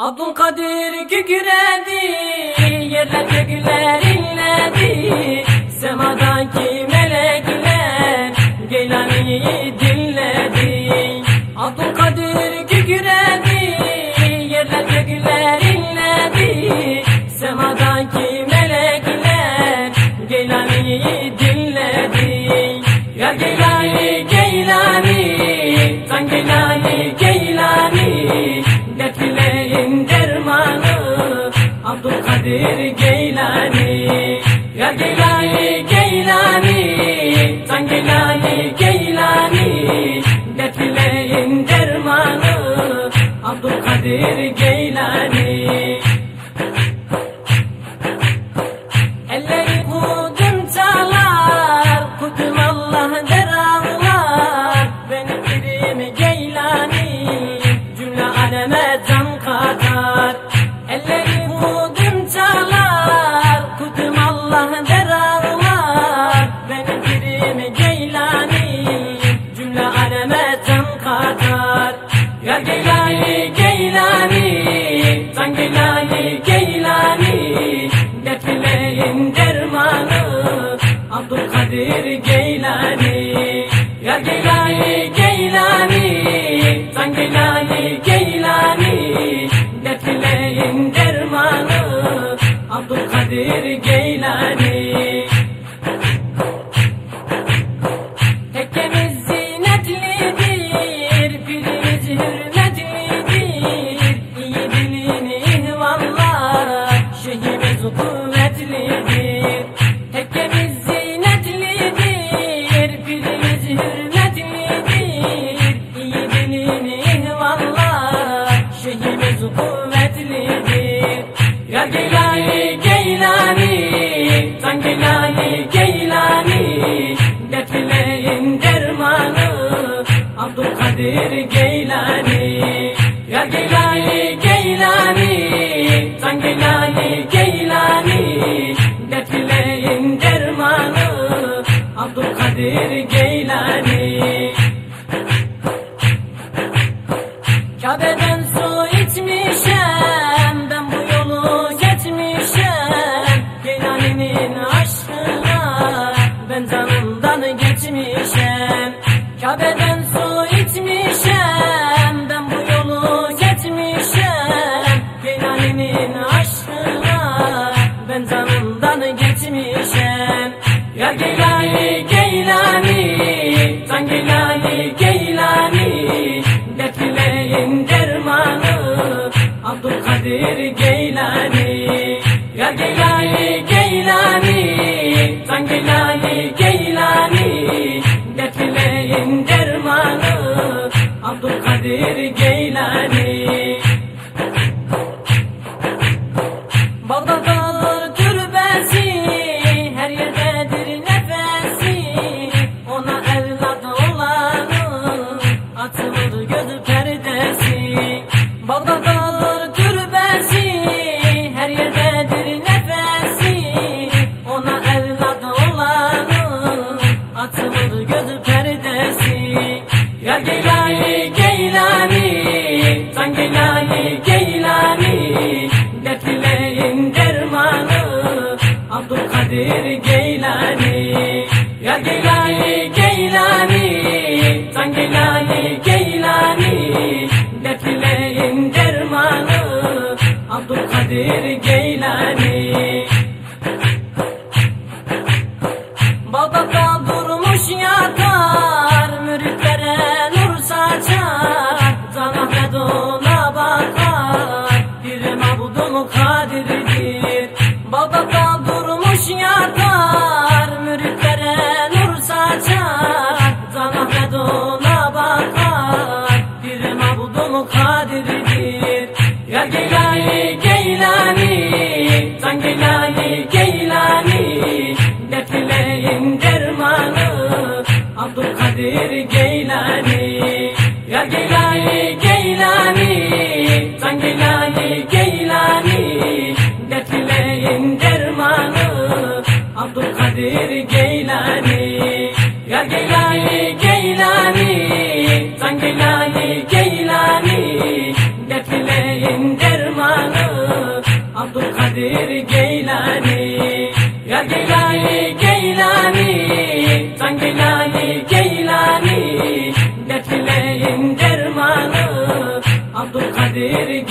Abdülkadir güküredi, yerlerde güller inledi. Semadaki melekler Geylani'yi dinledi. Abdülkadir güküredi. Kadir Geylani Ya Geylani Geylani Sen Geylani Geylani Dertlerin dermanı Abdülkadir Geylani it again. kuvvetlidir Yar Geylani Geylani Tan Geylani. Geylani Dertlilerin dermanı Abdülkadir Geylani. Yar Geylani Geylani Tan Geylani. Geylani Dertlilerin dermanı Abdülkadir Geylani. sen Ya Geylani Geylani Can Geylani Geylani Dertlilerin dermanı Abdülkadir Geylani Geylani, Abdul Kadir Geylani verir Geylani Yar Geylani Geylani Can Geylani Geylani Dertlilerin dermanı Abdülkadir Geylani. Yar Geylani Geylani Can Geylani Geylani Dertlilerin dermanı Abdülkadir Geylani